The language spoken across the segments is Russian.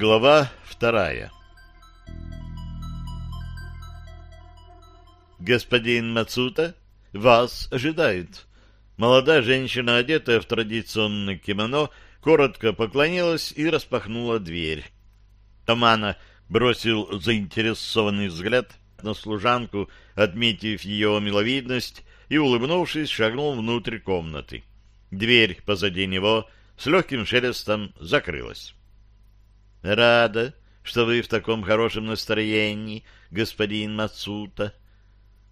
Глава вторая «Господин Мацута, вас ожидают». Молодая женщина, одетая в традиционное кимоно, коротко поклонилась и распахнула дверь. Тамана бросил заинтересованный взгляд на служанку, отметив ее миловидность, и, улыбнувшись, шагнул внутрь комнаты. Дверь позади него с легким шелестом закрылась. — Рада, что вы в таком хорошем настроении, господин Мацута.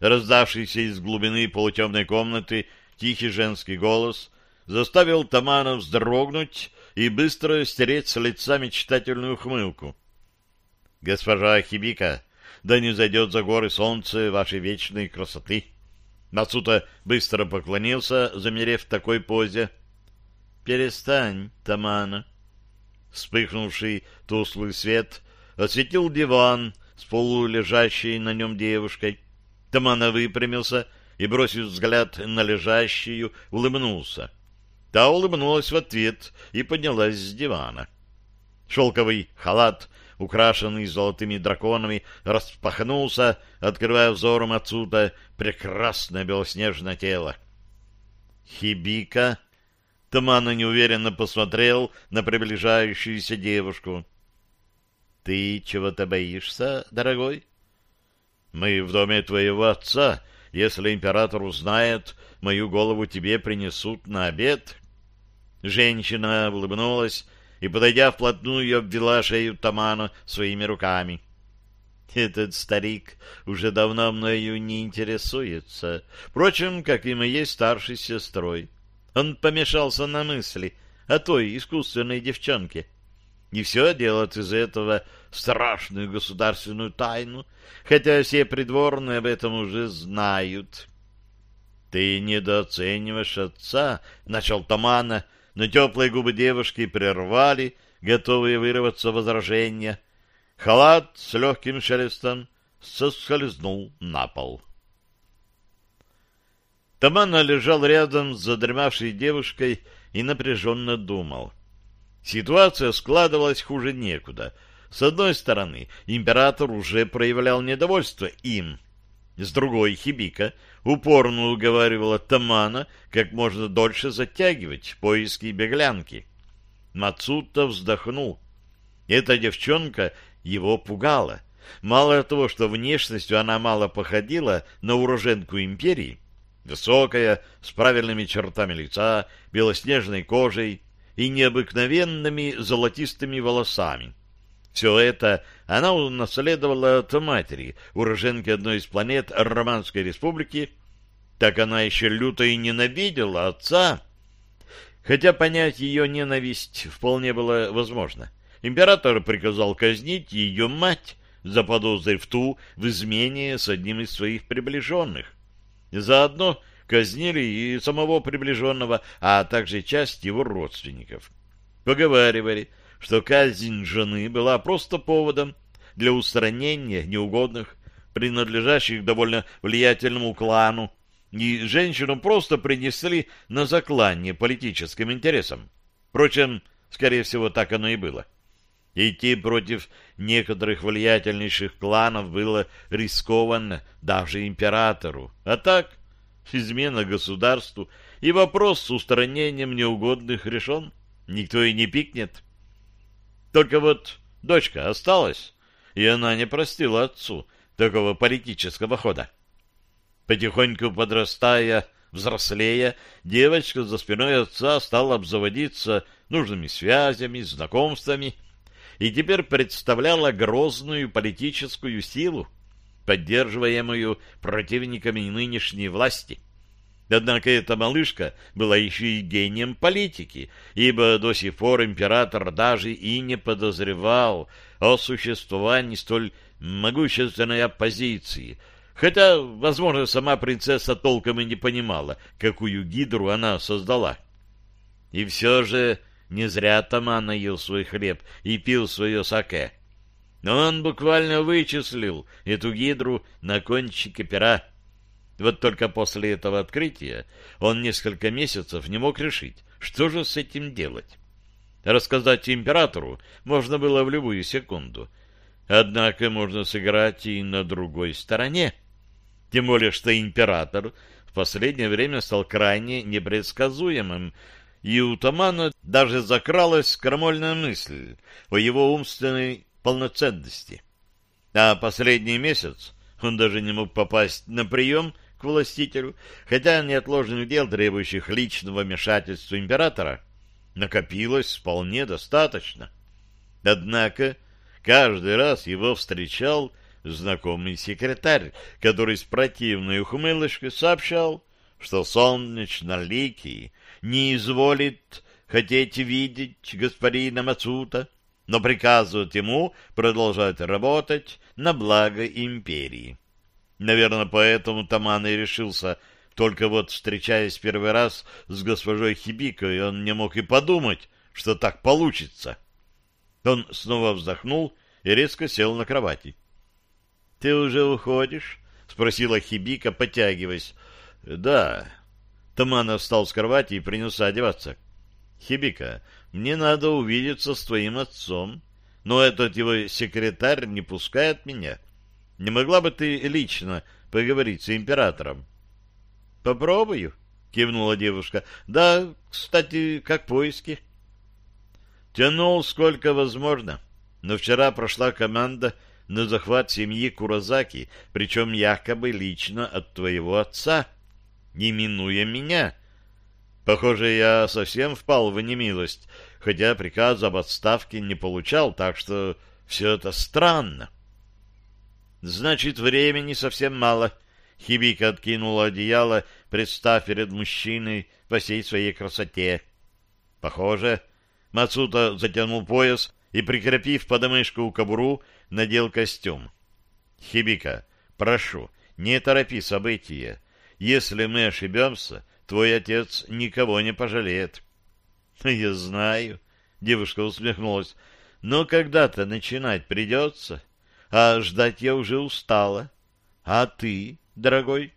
Раздавшийся из глубины полутемной комнаты тихий женский голос заставил Тамана вздрогнуть и быстро стереть с лица мечтательную ухмылку. — Госпожа Хибика, да не зайдет за горы солнце вашей вечной красоты! Мацута быстро поклонился, замерев в такой позе. — Перестань, Тамана! Вспыхнувший тусклый свет осветил диван с полулежащей на нем девушкой. Тамана выпрямился и, бросив взгляд на лежащую, улыбнулся. Та улыбнулась в ответ и поднялась с дивана. Шелковый халат, украшенный золотыми драконами, распахнулся, открывая взором отсюда прекрасное белоснежное тело. «Хибика!» Тамана неуверенно посмотрел на приближающуюся девушку. «Ты чего-то боишься, дорогой?» «Мы в доме твоего отца. Если император узнает, мою голову тебе принесут на обед». Женщина улыбнулась и, подойдя вплотную, обвела шею Тамана своими руками. Этот старик уже давно мною не интересуется, впрочем, как и моей старшей сестрой. Он помешался на мысли о той искусственной девчонке. И все делает из этого страшную государственную тайну, хотя все придворные об этом уже знают. — Ты недооцениваешь отца, — начал Тамана, — но теплые губы девушки прервали, готовые вырваться возражения. Халат с легким шелестом соскользнул на пол. Тамана лежал рядом с задремавшей девушкой и напряженно думал. Ситуация складывалась хуже некуда. С одной стороны, император уже проявлял недовольство им. С другой, Хибика упорно уговаривала Тамана как можно дольше затягивать поиски беглянки. Мацута вздохнул. Эта девчонка его пугала. Мало того, что внешностью она мало походила на уроженку империи, высокая, с правильными чертами лица, белоснежной кожей и необыкновенными золотистыми волосами. Все это она унаследовала от матери, уроженки одной из планет Романской Республики, так она еще люто и ненавидела отца. Хотя понять ее ненависть вполне было возможно. Император приказал казнить ее мать, заподозрив ту в измене с одним из своих приближенных. Заодно казнили и самого приближенного, а также часть его родственников. Поговаривали, что казнь жены была просто поводом для устранения неугодных, принадлежащих довольно влиятельному клану, и женщину просто принесли на заклание политическим интересам. Впрочем, скорее всего, так оно и было. Идти против некоторых влиятельнейших кланов было рискованно даже императору. А так, измена государству и вопрос с устранением неугодных решен. Никто и не пикнет. Только вот дочка осталась, и она не простила отцу такого политического хода. Потихоньку подрастая, взрослея, девочка за спиной отца стала обзаводиться нужными связями, знакомствами, и теперь представляла грозную политическую силу, поддерживаемую противниками нынешней власти. Однако эта малышка была еще и гением политики, ибо до сих пор император даже и не подозревал о существовании столь могущественной оппозиции, хотя, возможно, сама принцесса толком и не понимала, какую гидру она создала. И все же не зря Тамана ел свой хлеб и пил свое саке. Но он буквально вычислил эту гидру на кончике пера. Вот только после этого открытия он несколько месяцев не мог решить, что же с этим делать. Рассказать императору можно было в любую секунду. Однако можно сыграть и на другой стороне. Тем более, что император в последнее время стал крайне непредсказуемым, и у Тамана даже закралась крамольная мысль о его умственной полноценности. А последний месяц он даже не мог попасть на прием к властителю, хотя неотложных дел, требующих личного вмешательства императора, накопилось вполне достаточно. Однако каждый раз его встречал знакомый секретарь, который с противной ухмылочкой сообщал, что солнечно-ликий не изволит хотеть видеть господина Мацута, но приказывает ему продолжать работать на благо империи. Наверное, поэтому Таман и решился, только вот встречаясь первый раз с госпожой Хибикой, он не мог и подумать, что так получится. Он снова вздохнул и резко сел на кровати. — Ты уже уходишь? — спросила Хибика, потягиваясь. — Да. Тамана встал с кровати и принялся одеваться. — Хибика, мне надо увидеться с твоим отцом, но этот его секретарь не пускает меня. Не могла бы ты лично поговорить с императором? — Попробую, — кивнула девушка. — Да, кстати, как поиски? Тянул сколько возможно, но вчера прошла команда на захват семьи Куразаки, причем якобы лично от твоего отца, не минуя меня. Похоже, я совсем впал в немилость, хотя приказа об отставке не получал, так что все это странно. Значит, времени совсем мало. Хибика откинула одеяло, представ перед мужчиной во всей своей красоте. Похоже, Мацута затянул пояс и, прикрепив подмышку кобуру, надел костюм. Хибика, прошу, не торопи события. Если мы ошибемся, твой отец никого не пожалеет. — Я знаю, — девушка усмехнулась, — но когда-то начинать придется, а ждать я уже устала. А ты, дорогой?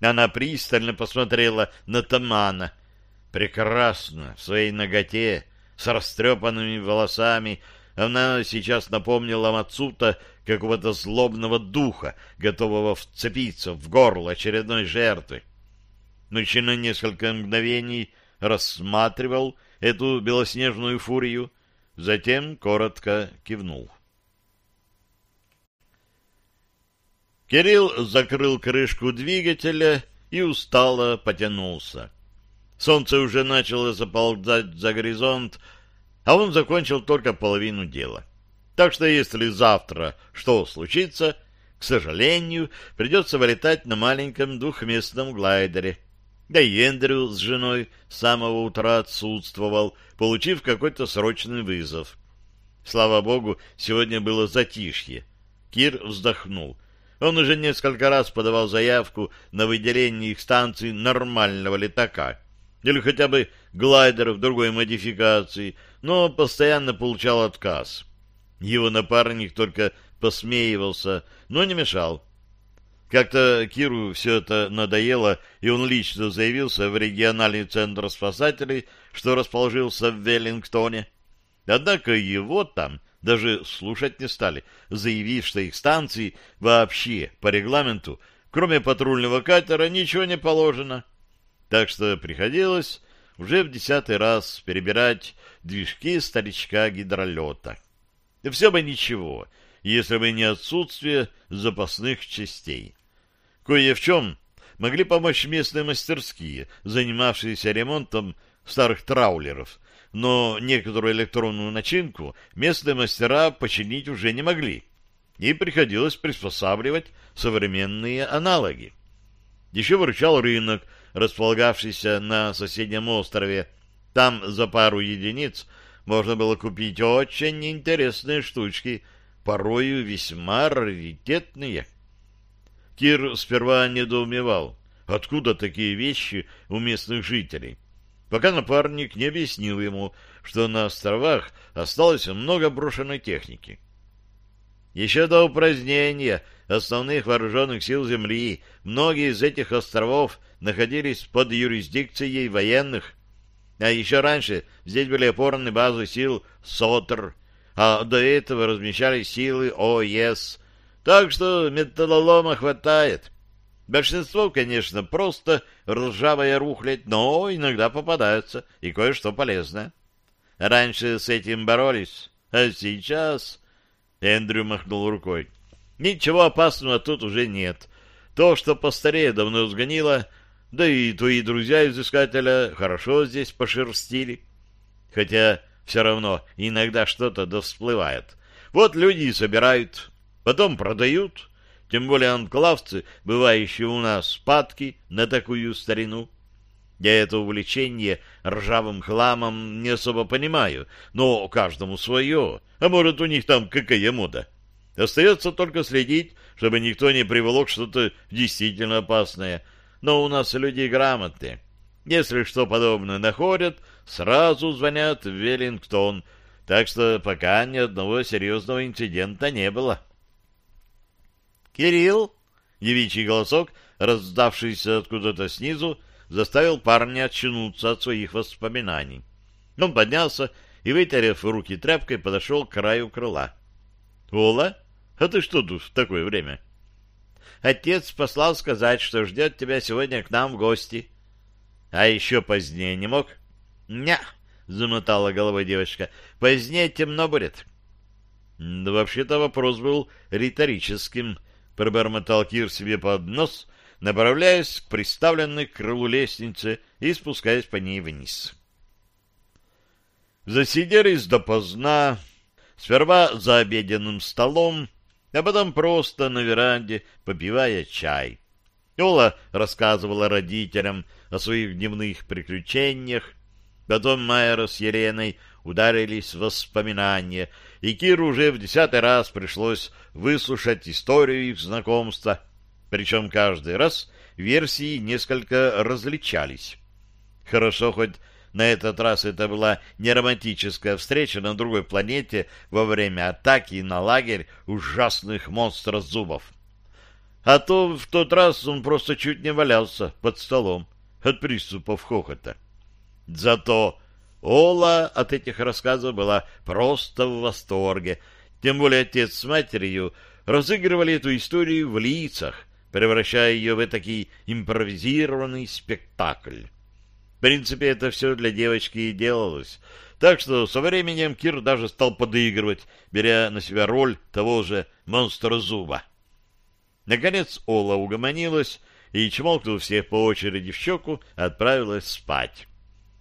Она пристально посмотрела на Тамана. Прекрасно, в своей ноготе, с растрепанными волосами, она сейчас напомнила Мацута какого-то злобного духа, готового вцепиться в горло очередной жертвы. Мужчина несколько мгновений рассматривал эту белоснежную фурию, затем коротко кивнул. Кирилл закрыл крышку двигателя и устало потянулся. Солнце уже начало заползать за горизонт, а он закончил только половину дела. Так что если завтра что случится, к сожалению, придется вылетать на маленьком двухместном глайдере, да и Эндрю с женой с самого утра отсутствовал, получив какой-то срочный вызов. Слава богу, сегодня было затишье. Кир вздохнул. Он уже несколько раз подавал заявку на выделение их станции нормального летака или хотя бы глайдера в другой модификации, но постоянно получал отказ. Его напарник только посмеивался, но не мешал. Как-то Киру все это надоело, и он лично заявился в региональный центр спасателей, что расположился в Веллингтоне. Однако его там даже слушать не стали, заявив, что их станции вообще по регламенту, кроме патрульного катера, ничего не положено. Так что приходилось уже в десятый раз перебирать движки старичка-гидролета. И все бы ничего, если бы не отсутствие запасных частей. Кое в чем могли помочь местные мастерские, занимавшиеся ремонтом старых траулеров, но некоторую электронную начинку местные мастера починить уже не могли, и приходилось приспосабливать современные аналоги. Еще выручал рынок, располагавшийся на соседнем острове. Там за пару единиц можно было купить очень интересные штучки, порою весьма раритетные. Кир сперва недоумевал, откуда такие вещи у местных жителей, пока напарник не объяснил ему, что на островах осталось много брошенной техники. Еще до упразднения основных вооруженных сил Земли многие из этих островов находились под юрисдикцией военных. А еще раньше здесь были опорные базы сил СОТР, а до этого размещались силы ОЕС. Так что металлолома хватает. Большинство, конечно, просто ржавая рухлядь, но иногда попадаются и кое-что полезное. Раньше с этим боролись, а сейчас... Эндрю махнул рукой. Ничего опасного тут уже нет. То, что постарее, давно сгонило, да и твои друзья из Искателя хорошо здесь пошерстили. Хотя все равно иногда что-то довсплывает. Вот люди и собирают, потом продают, тем более анклавцы, бывающие у нас, падки на такую старину. Я это увлечение ржавым хламом не особо понимаю, но каждому свое, а может у них там какая мода. Остается только следить, чтобы никто не приволок что-то действительно опасное. Но у нас люди грамотные. Если что подобное находят, сразу звонят в Веллингтон, так что пока ни одного серьезного инцидента не было. «Кирилл!» — девичий голосок, раздавшийся откуда-то снизу, заставил парня очнуться от своих воспоминаний. Он поднялся и, вытерев руки тряпкой, подошел к краю крыла. «Ола, а ты что тут в такое время?» «Отец послал сказать, что ждет тебя сегодня к нам в гости». «А еще позднее не мог?» «Ня!» — замотала головой девочка. «Позднее темно будет». «Да вообще-то вопрос был риторическим», — пробормотал Кир себе под нос, направляясь к приставленной к крылу лестнице и спускаясь по ней вниз. Засиделись допоздна, сперва за обеденным столом, а потом просто на веранде, попивая чай. Ола рассказывала родителям о своих дневных приключениях, потом Майера с Еленой ударились в воспоминания, и Киру уже в десятый раз пришлось выслушать историю их знакомства, причем каждый раз версии несколько различались. Хорошо, хоть на этот раз это была не романтическая встреча на другой планете во время атаки на лагерь ужасных монстров зубов. А то в тот раз он просто чуть не валялся под столом от приступов хохота. Зато Ола от этих рассказов была просто в восторге. Тем более отец с матерью разыгрывали эту историю в лицах, превращая ее в такой импровизированный спектакль. В принципе, это все для девочки и делалось. Так что со временем Кир даже стал подыгрывать, беря на себя роль того же монстра зуба. Наконец Ола угомонилась и, чмокнув всех по очереди в щеку, отправилась спать.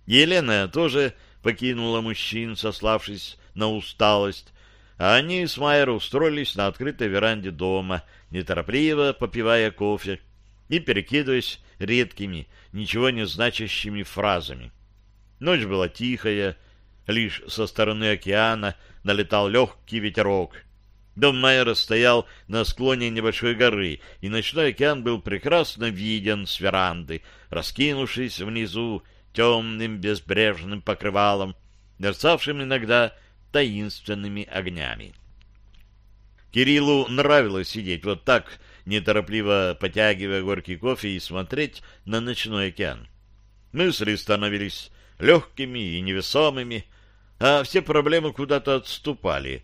Елена тоже покинула мужчин, сославшись на усталость, а они с Майер устроились на открытой веранде дома, неторопливо попивая кофе и перекидываясь редкими, ничего не значащими фразами. Ночь была тихая, лишь со стороны океана налетал легкий ветерок. Дом Майера стоял на склоне небольшой горы, и ночной океан был прекрасно виден с веранды, раскинувшись внизу темным безбрежным покрывалом, мерцавшим иногда таинственными огнями. Кириллу нравилось сидеть вот так, неторопливо потягивая горький кофе и смотреть на ночной океан. Мысли становились легкими и невесомыми, а все проблемы куда-то отступали.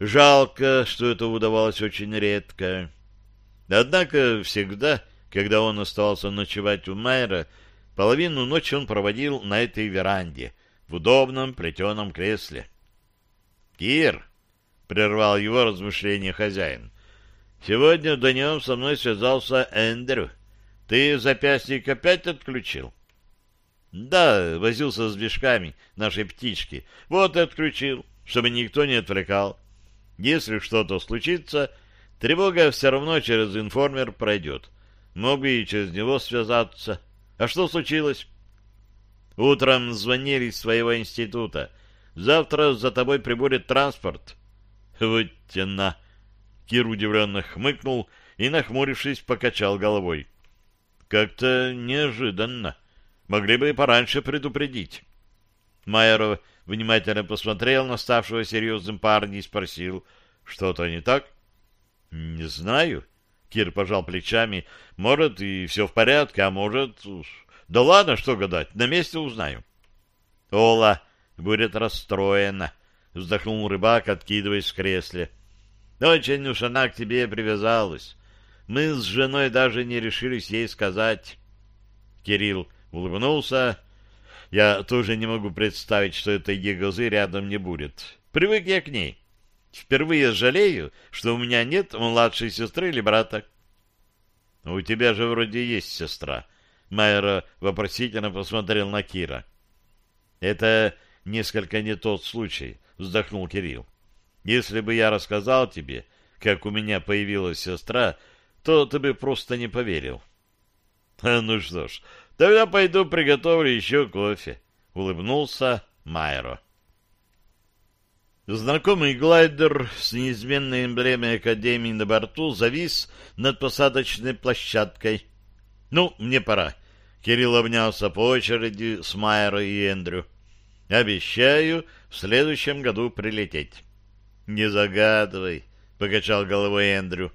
Жалко, что это удавалось очень редко. Однако всегда, когда он оставался ночевать у Майера, Половину ночи он проводил на этой веранде, в удобном плетеном кресле. «Кир!» — прервал его размышление хозяин. «Сегодня днем со мной связался Эндрю. Ты запястье опять отключил?» «Да, возился с движками нашей птички. Вот и отключил, чтобы никто не отвлекал. Если что-то случится, тревога все равно через информер пройдет. Мог бы и через него связаться». А что случилось? Утром звонили из своего института. Завтра за тобой прибудет транспорт. Вот тена. Кир удивленно хмыкнул и, нахмурившись, покачал головой. Как-то неожиданно. Могли бы и пораньше предупредить. Майеров внимательно посмотрел на ставшего серьезным парня и спросил, что-то не так? — Не знаю, Кир пожал плечами. Может, и все в порядке, а может... Да ладно, что гадать, на месте узнаю. Ола будет расстроена, — вздохнул рыбак, откидываясь в кресле. Очень уж она к тебе привязалась. Мы с женой даже не решились ей сказать. Кирилл улыбнулся. Я тоже не могу представить, что этой егозы рядом не будет. Привык я к ней. Впервые жалею, что у меня нет младшей сестры или брата. — У тебя же вроде есть сестра. Майера вопросительно посмотрел на Кира. — Это несколько не тот случай, — вздохнул Кирилл. — Если бы я рассказал тебе, как у меня появилась сестра, то ты бы просто не поверил. — Ну что ж, тогда пойду приготовлю еще кофе, — улыбнулся Майро. Знакомый глайдер с неизменной эмблемой Академии на борту завис над посадочной площадкой. «Ну, мне пора». Кирилл обнялся по очереди с Майером и Эндрю. «Обещаю в следующем году прилететь». «Не загадывай», — покачал головой Эндрю.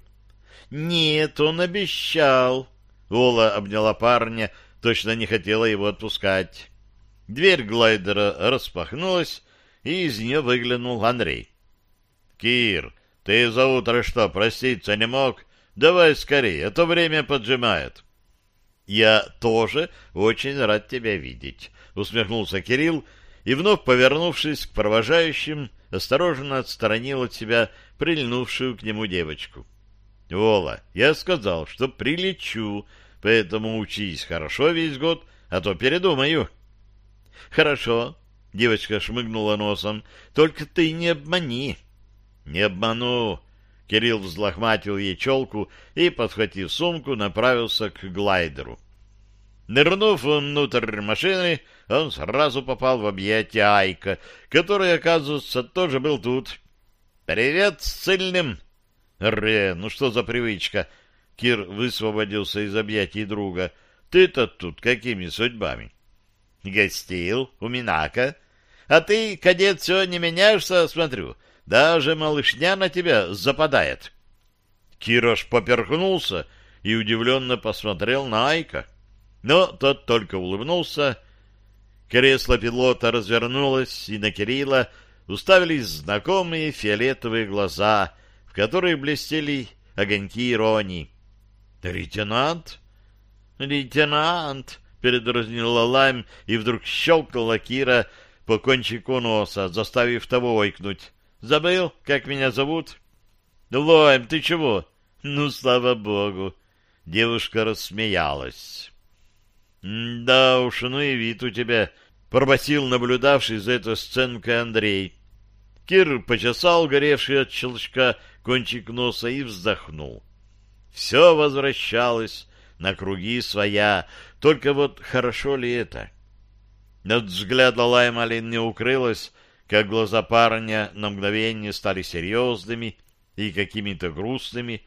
«Нет, он обещал». Ола обняла парня, точно не хотела его отпускать. Дверь глайдера распахнулась, и из нее выглянул Андрей. «Кир, ты за утро что, проститься не мог? Давай скорее, а то время поджимает». «Я тоже очень рад тебя видеть», — усмехнулся Кирилл, и, вновь повернувшись к провожающим, осторожно отстранил от себя прильнувшую к нему девочку. «Вола, я сказал, что прилечу, поэтому учись хорошо весь год, а то передумаю». «Хорошо», Девочка шмыгнула носом. «Только ты не обмани!» «Не обману!» Кирилл взлохматил ей челку и, подхватив сумку, направился к глайдеру. Нырнув внутрь машины, он сразу попал в объятия Айка, который, оказывается, тоже был тут. «Привет с цельным!» «Ре, ну что за привычка?» Кир высвободился из объятий друга. «Ты-то тут какими судьбами?» «Гостил у Минака. А ты, кадет, все не меняешься, смотрю. Даже малышня на тебя западает. Кирош поперхнулся и удивленно посмотрел на Айка. Но тот только улыбнулся. Кресло пилота развернулось, и на Кирилла уставились знакомые фиолетовые глаза, в которых блестели огоньки иронии. «Лейтенант?» «Лейтенант!» — передразнила Лайм, и вдруг щелкнула Кира — по кончику носа, заставив того ойкнуть. «Забыл, как меня зовут?» «Лоем, ты чего?» «Ну, слава богу!» Девушка рассмеялась. «Да уж, ну и вид у тебя», — пробасил наблюдавший за этой сценкой Андрей. Кир почесал горевший от щелчка кончик носа и вздохнул. Все возвращалось на круги своя, только вот хорошо ли это? — от взгляда Лаймалин не укрылось, как глаза парня на мгновение стали серьезными и какими-то грустными,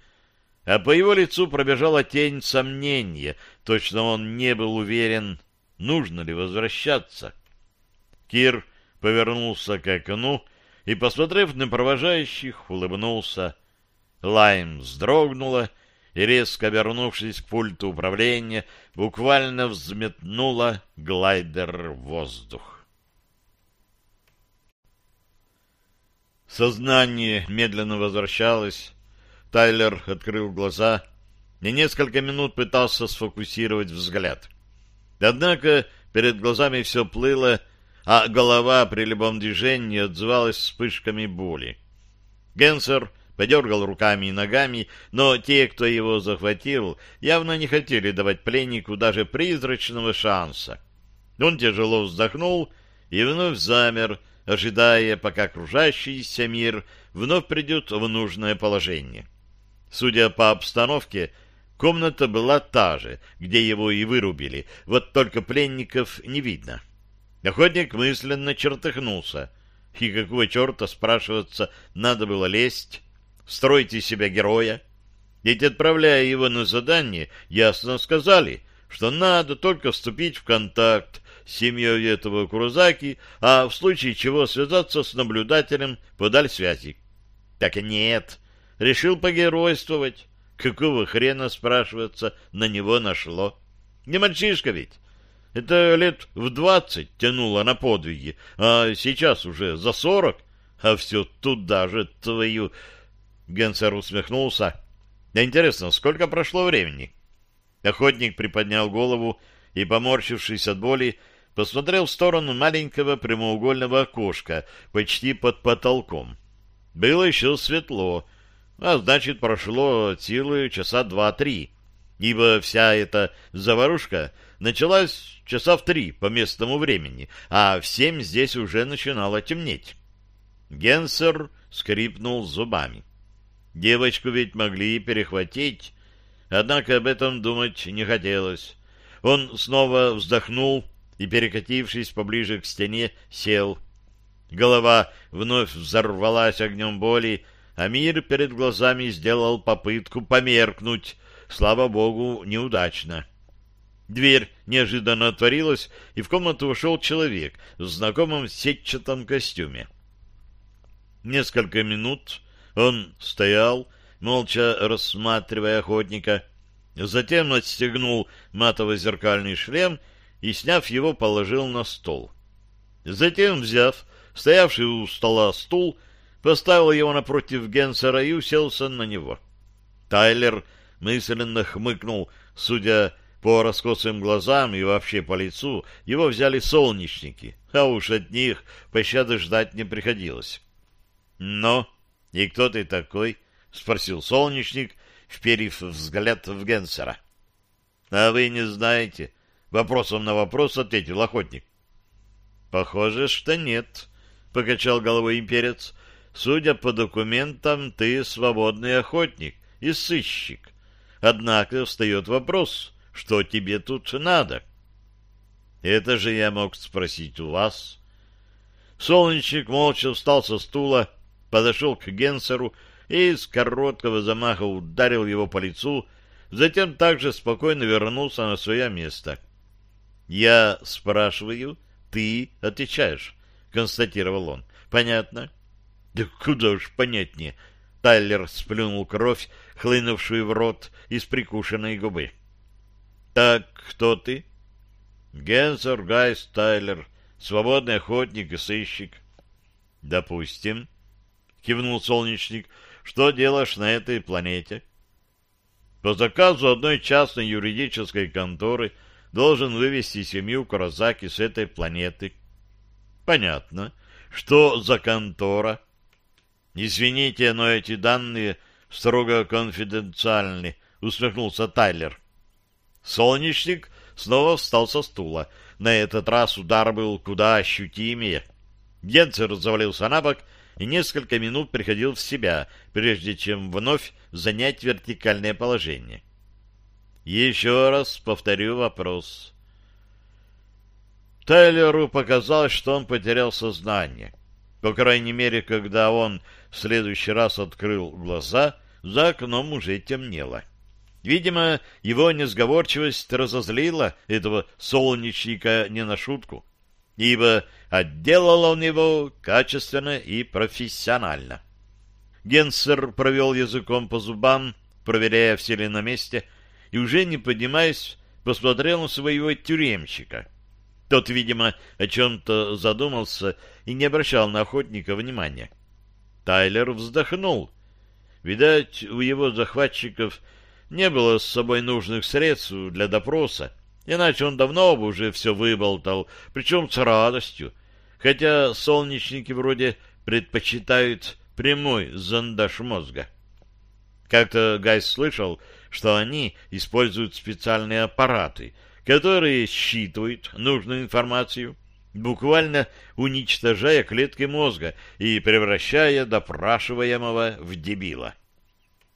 а по его лицу пробежала тень сомнения, точно он не был уверен, нужно ли возвращаться. Кир повернулся к окну и, посмотрев на провожающих, улыбнулся. Лайм вздрогнула и, резко обернувшись к пульту управления, буквально взметнула глайдер в воздух. Сознание медленно возвращалось. Тайлер открыл глаза и несколько минут пытался сфокусировать взгляд. Однако перед глазами все плыло, а голова при любом движении отзывалась вспышками боли. Генсер подергал руками и ногами, но те, кто его захватил, явно не хотели давать пленнику даже призрачного шанса. Он тяжело вздохнул и вновь замер, ожидая, пока окружающийся мир вновь придет в нужное положение. Судя по обстановке, комната была та же, где его и вырубили, вот только пленников не видно. Охотник мысленно чертыхнулся. И какого черта, спрашиваться, надо было лезть? строите из себя героя. Ведь, отправляя его на задание, ясно сказали, что надо только вступить в контакт с семьей этого Курузаки, а в случае чего связаться с наблюдателем подаль связи. Так нет, решил погеройствовать. Какого хрена, спрашивается, на него нашло? Не мальчишка ведь. Это лет в двадцать тянуло на подвиги, а сейчас уже за сорок, а все туда же твою... Генсер усмехнулся. Да интересно, сколько прошло времени? Охотник приподнял голову и, поморщившись от боли, посмотрел в сторону маленького прямоугольного окошка, почти под потолком. Было еще светло, а значит, прошло от силы часа два-три, ибо вся эта заварушка началась часа в три по местному времени, а в семь здесь уже начинало темнеть. Генсер скрипнул зубами. Девочку ведь могли перехватить, однако об этом думать не хотелось. Он снова вздохнул и, перекатившись поближе к стене, сел. Голова вновь взорвалась огнем боли, а мир перед глазами сделал попытку померкнуть, слава богу, неудачно. Дверь неожиданно отворилась, и в комнату вошел человек в знакомом сетчатом костюме. Несколько минут он стоял, молча рассматривая охотника, затем отстегнул матово-зеркальный шлем и, сняв его, положил на стол. Затем, взяв стоявший у стола стул, поставил его напротив Генсера и уселся на него. Тайлер мысленно хмыкнул, судя по раскосым глазам и вообще по лицу, его взяли солнечники, а уж от них пощады ждать не приходилось. Но и кто ты такой? — спросил солнечник, вперив взгляд в Генсера. — А вы не знаете? — вопросом на вопрос ответил охотник. — Похоже, что нет, — покачал головой имперец. — Судя по документам, ты свободный охотник и сыщик. Однако встает вопрос, что тебе тут надо? — Это же я мог спросить у вас. Солнечник молча встал со стула, подошел к Генсеру и с короткого замаха ударил его по лицу, затем также спокойно вернулся на свое место. «Я спрашиваю, ты отвечаешь», — констатировал он. «Понятно?» «Да куда уж понятнее!» Тайлер сплюнул кровь, хлынувшую в рот из прикушенной губы. «Так, кто ты?» «Генсер Гайс Тайлер, свободный охотник и сыщик». «Допустим», кивнул солнечник. Что делаешь на этой планете? По заказу одной частной юридической конторы должен вывести семью Курозаки с этой планеты. Понятно. Что за контора? Извините, но эти данные строго конфиденциальны, усмехнулся Тайлер. Солнечник снова встал со стула. На этот раз удар был куда ощутимее. Генцер завалился на бок и несколько минут приходил в себя, прежде чем вновь занять вертикальное положение. Еще раз повторю вопрос. Тайлеру показалось, что он потерял сознание. По крайней мере, когда он в следующий раз открыл глаза, за окном уже темнело. Видимо, его несговорчивость разозлила этого солнечника не на шутку ибо отделал он его качественно и профессионально. Генсер провел языком по зубам, проверяя, все ли на месте, и уже не поднимаясь, посмотрел на своего тюремщика. Тот, видимо, о чем-то задумался и не обращал на охотника внимания. Тайлер вздохнул. Видать, у его захватчиков не было с собой нужных средств для допроса, Иначе он давно бы уже все выболтал, причем с радостью, хотя солнечники вроде предпочитают прямой зондаж мозга. Как-то Гайс слышал, что они используют специальные аппараты, которые считывают нужную информацию, буквально уничтожая клетки мозга и превращая допрашиваемого в дебила.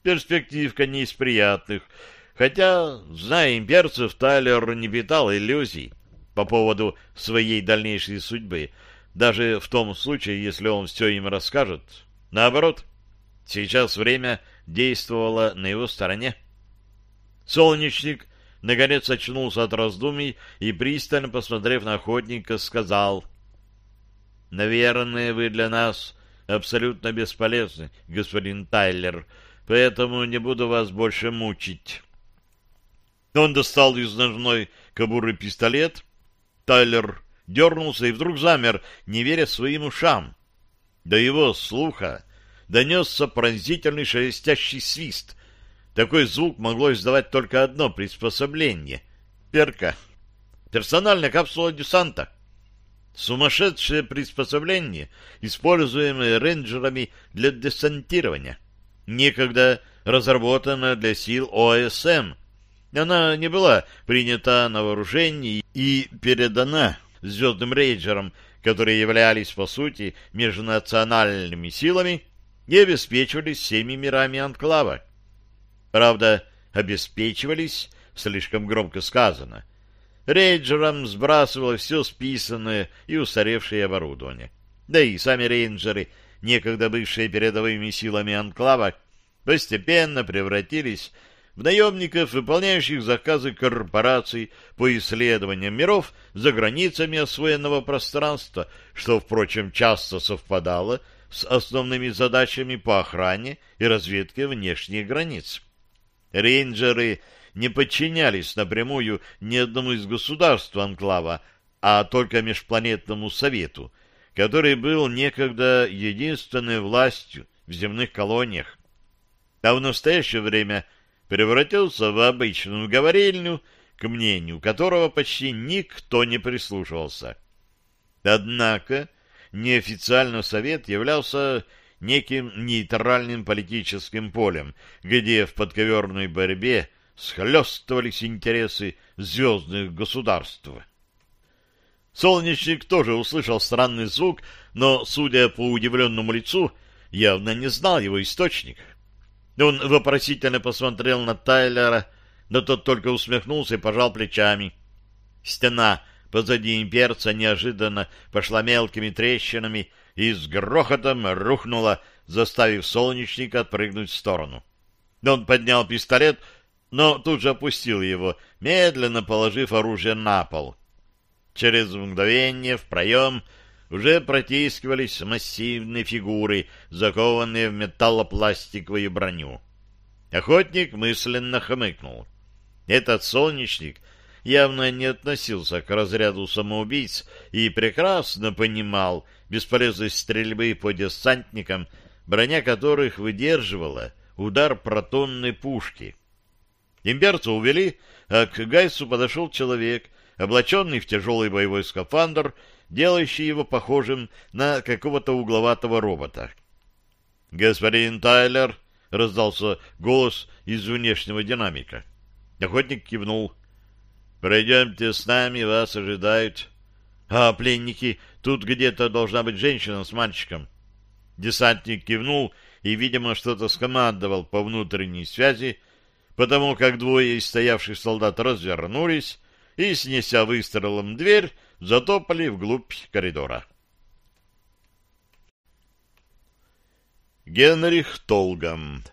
Перспективка не из приятных — Хотя, зная имперцев, Тайлер не питал иллюзий по поводу своей дальнейшей судьбы, даже в том случае, если он все им расскажет. Наоборот, сейчас время действовало на его стороне. Солнечник наконец очнулся от раздумий и, пристально посмотрев на охотника, сказал, «Наверное, вы для нас абсолютно бесполезны, господин Тайлер, поэтому не буду вас больше мучить». Он достал из ножной кобуры пистолет Тайлер дернулся и вдруг замер, не веря своим ушам. До его слуха донесся пронзительный шелестящий свист. Такой звук могло издавать только одно приспособление — перка. Персональная капсула десанта. Сумасшедшее приспособление, используемое рейнджерами для десантирования. Некогда разработано для сил ОСМ. Она не была принята на вооружение и передана звездным рейнджерам, которые являлись, по сути, межнациональными силами и обеспечивались всеми мирами анклава. Правда, обеспечивались, слишком громко сказано. Рейнджерам сбрасывало все списанное и устаревшее оборудование. Да и сами рейнджеры, некогда бывшие передовыми силами анклава, постепенно превратились в наемников, выполняющих заказы корпораций по исследованиям миров за границами освоенного пространства, что, впрочем, часто совпадало с основными задачами по охране и разведке внешних границ. Рейнджеры не подчинялись напрямую ни одному из государств анклава, а только Межпланетному Совету, который был некогда единственной властью в земных колониях, а в настоящее время превратился в обычную говорильню, к мнению которого почти никто не прислушивался. Однако неофициально Совет являлся неким нейтральным политическим полем, где в подковерной борьбе схлестывались интересы звездных государств. Солнечник тоже услышал странный звук, но, судя по удивленному лицу, явно не знал его источник. Он вопросительно посмотрел на Тайлера, но тот только усмехнулся и пожал плечами. Стена позади имперца неожиданно пошла мелкими трещинами и с грохотом рухнула, заставив солнечника отпрыгнуть в сторону. Он поднял пистолет, но тут же опустил его, медленно положив оружие на пол. Через мгновение в проем уже протискивались массивные фигуры, закованные в металлопластиковую броню. Охотник мысленно хмыкнул. Этот солнечник явно не относился к разряду самоубийц и прекрасно понимал бесполезность стрельбы по десантникам, броня которых выдерживала удар протонной пушки. Имперца увели, а к Гайсу подошел человек, облаченный в тяжелый боевой скафандр, делающий его похожим на какого-то угловатого робота. «Господин Тайлер!» — раздался голос из внешнего динамика. Охотник кивнул. «Пройдемте с нами, вас ожидают». «А пленники? Тут где-то должна быть женщина с мальчиком». Десантник кивнул и, видимо, что-то скомандовал по внутренней связи, потому как двое из стоявших солдат развернулись и, снеся выстрелом дверь, затопали вглубь коридора. Генрих Толгам,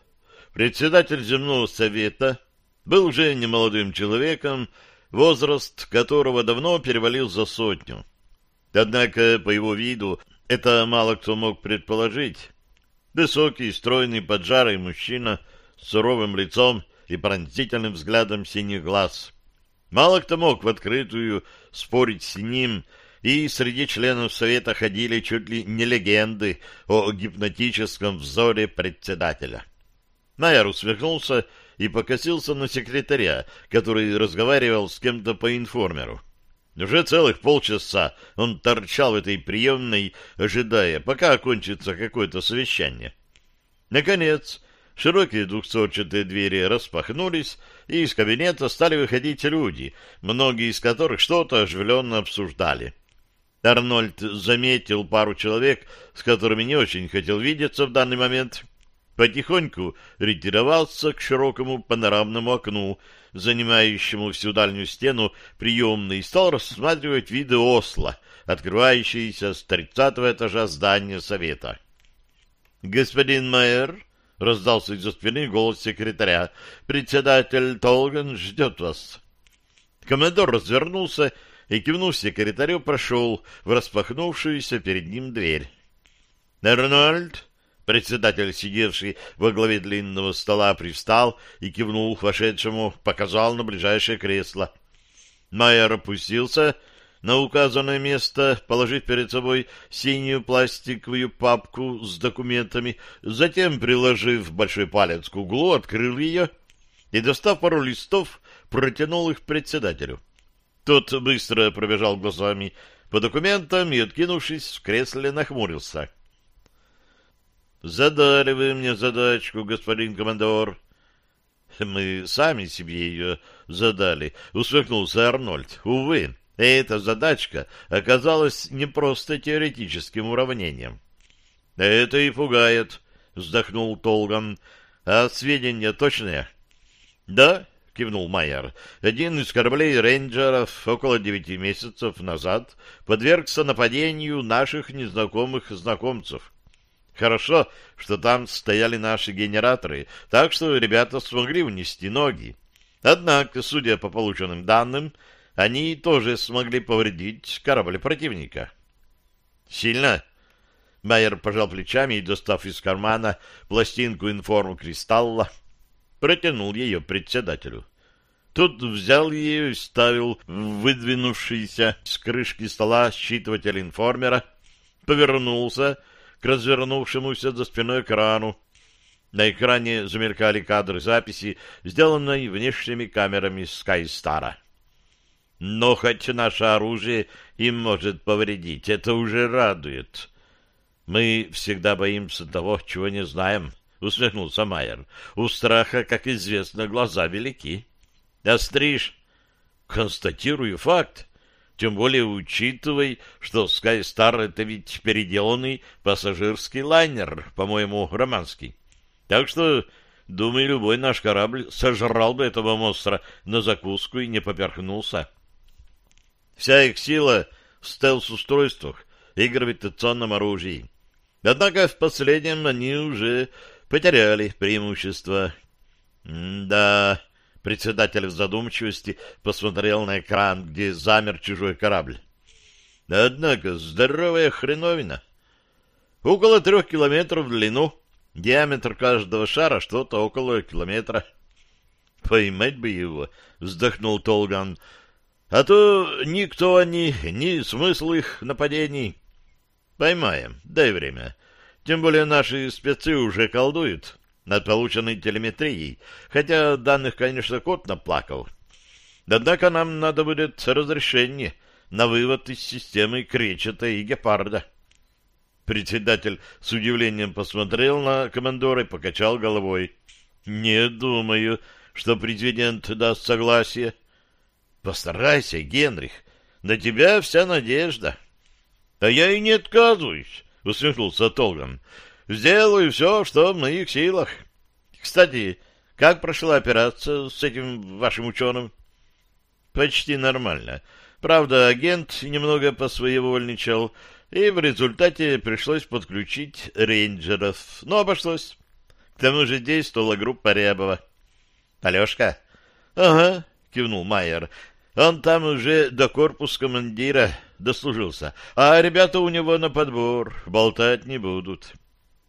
председатель земного совета, был уже немолодым человеком, возраст которого давно перевалил за сотню. Однако, по его виду, это мало кто мог предположить. Высокий, стройный, поджарый мужчина с суровым лицом и пронзительным взглядом синих глаз. Мало кто мог в открытую спорить с ним, и среди членов Совета ходили чуть ли не легенды о гипнотическом взоре председателя. Майер усмехнулся и покосился на секретаря, который разговаривал с кем-то по информеру. Уже целых полчаса он торчал в этой приемной, ожидая, пока окончится какое-то совещание. Наконец, широкие двухстворчатые двери распахнулись, и из кабинета стали выходить люди, многие из которых что-то оживленно обсуждали. Арнольд заметил пару человек, с которыми не очень хотел видеться в данный момент, потихоньку ретировался к широкому панорамному окну, занимающему всю дальнюю стену приемной, и стал рассматривать виды Осло, открывающиеся с тридцатого этажа здания совета. «Господин майор», — раздался из-за спины голос секретаря, — «председатель Толган ждет вас». Командор развернулся и, кивнув секретарю, прошел в распахнувшуюся перед ним дверь. «Арнольд?» Председатель, сидевший во главе длинного стола, привстал и кивнул вошедшему, показал на ближайшее кресло. Майер опустился, на указанное место, положив перед собой синюю пластиковую папку с документами, затем, приложив большой палец к углу, открыл ее и, достав пару листов, протянул их председателю. Тот быстро пробежал глазами по документам и, откинувшись в кресле, нахмурился. «Задали вы мне задачку, господин командор». «Мы сами себе ее задали», — усмехнулся Арнольд. «Увы, эта задачка оказалась не просто теоретическим уравнением». «Это и пугает», — вздохнул Толган. «А сведения точные?» «Да», кивнул Майер. Один из кораблей рейнджеров около девяти месяцев назад подвергся нападению наших незнакомых знакомцев. Хорошо, что там стояли наши генераторы, так что ребята смогли унести ноги. Однако, судя по полученным данным, они тоже смогли повредить корабль противника. Сильно? Майер пожал плечами и, достав из кармана пластинку информу кристалла, протянул ее председателю. Тот взял ее и ставил в выдвинувшийся с крышки стола считыватель информера, повернулся к развернувшемуся за спиной экрану. На экране замелькали кадры записи, сделанной внешними камерами Скайстара. Но хоть наше оружие им может повредить, это уже радует. Мы всегда боимся того, чего не знаем, — усмехнулся Майер. У страха, как известно, глаза велики. Остриж. Констатирую факт. Тем более учитывай, что Скайстар — это ведь переделанный пассажирский лайнер, по-моему, романский. Так что, думаю, любой наш корабль сожрал бы этого монстра на закуску и не поперхнулся. Вся их сила в стелс-устройствах и гравитационном оружии. Однако в последнем они уже потеряли преимущество. М да, председатель в задумчивости посмотрел на экран, где замер чужой корабль. Однако здоровая хреновина. Около трех километров в длину, диаметр каждого шара что-то около километра. Поймать бы его, вздохнул Толган. А то никто они, ни смысл их нападений. Поймаем, дай время. Тем более наши спецы уже колдуют над полученной телеметрией, хотя данных, конечно, кот наплакал. Однако нам надо будет разрешение на вывод из системы Кречета и Гепарда. Председатель с удивлением посмотрел на командора и покачал головой. «Не думаю, что президент даст согласие». «Постарайся, Генрих, на тебя вся надежда». «А я и не отказываюсь усмехнулся Толган. Сделаю все, что в моих силах. Кстати, как прошла операция с этим вашим ученым? Почти нормально. Правда, агент немного посвоевольничал, и в результате пришлось подключить рейнджеров. Но обошлось. К тому же действовала группа Рябова. Алешка? Ага, кивнул Майер. Он там уже до корпус командира дослужился, а ребята у него на подбор, болтать не будут. —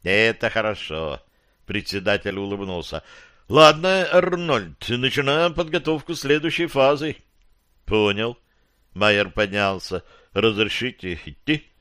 Это хорошо, — председатель улыбнулся. — Ладно, Арнольд, начинаем подготовку следующей фазы. — Понял. Майер поднялся. — Разрешите идти? —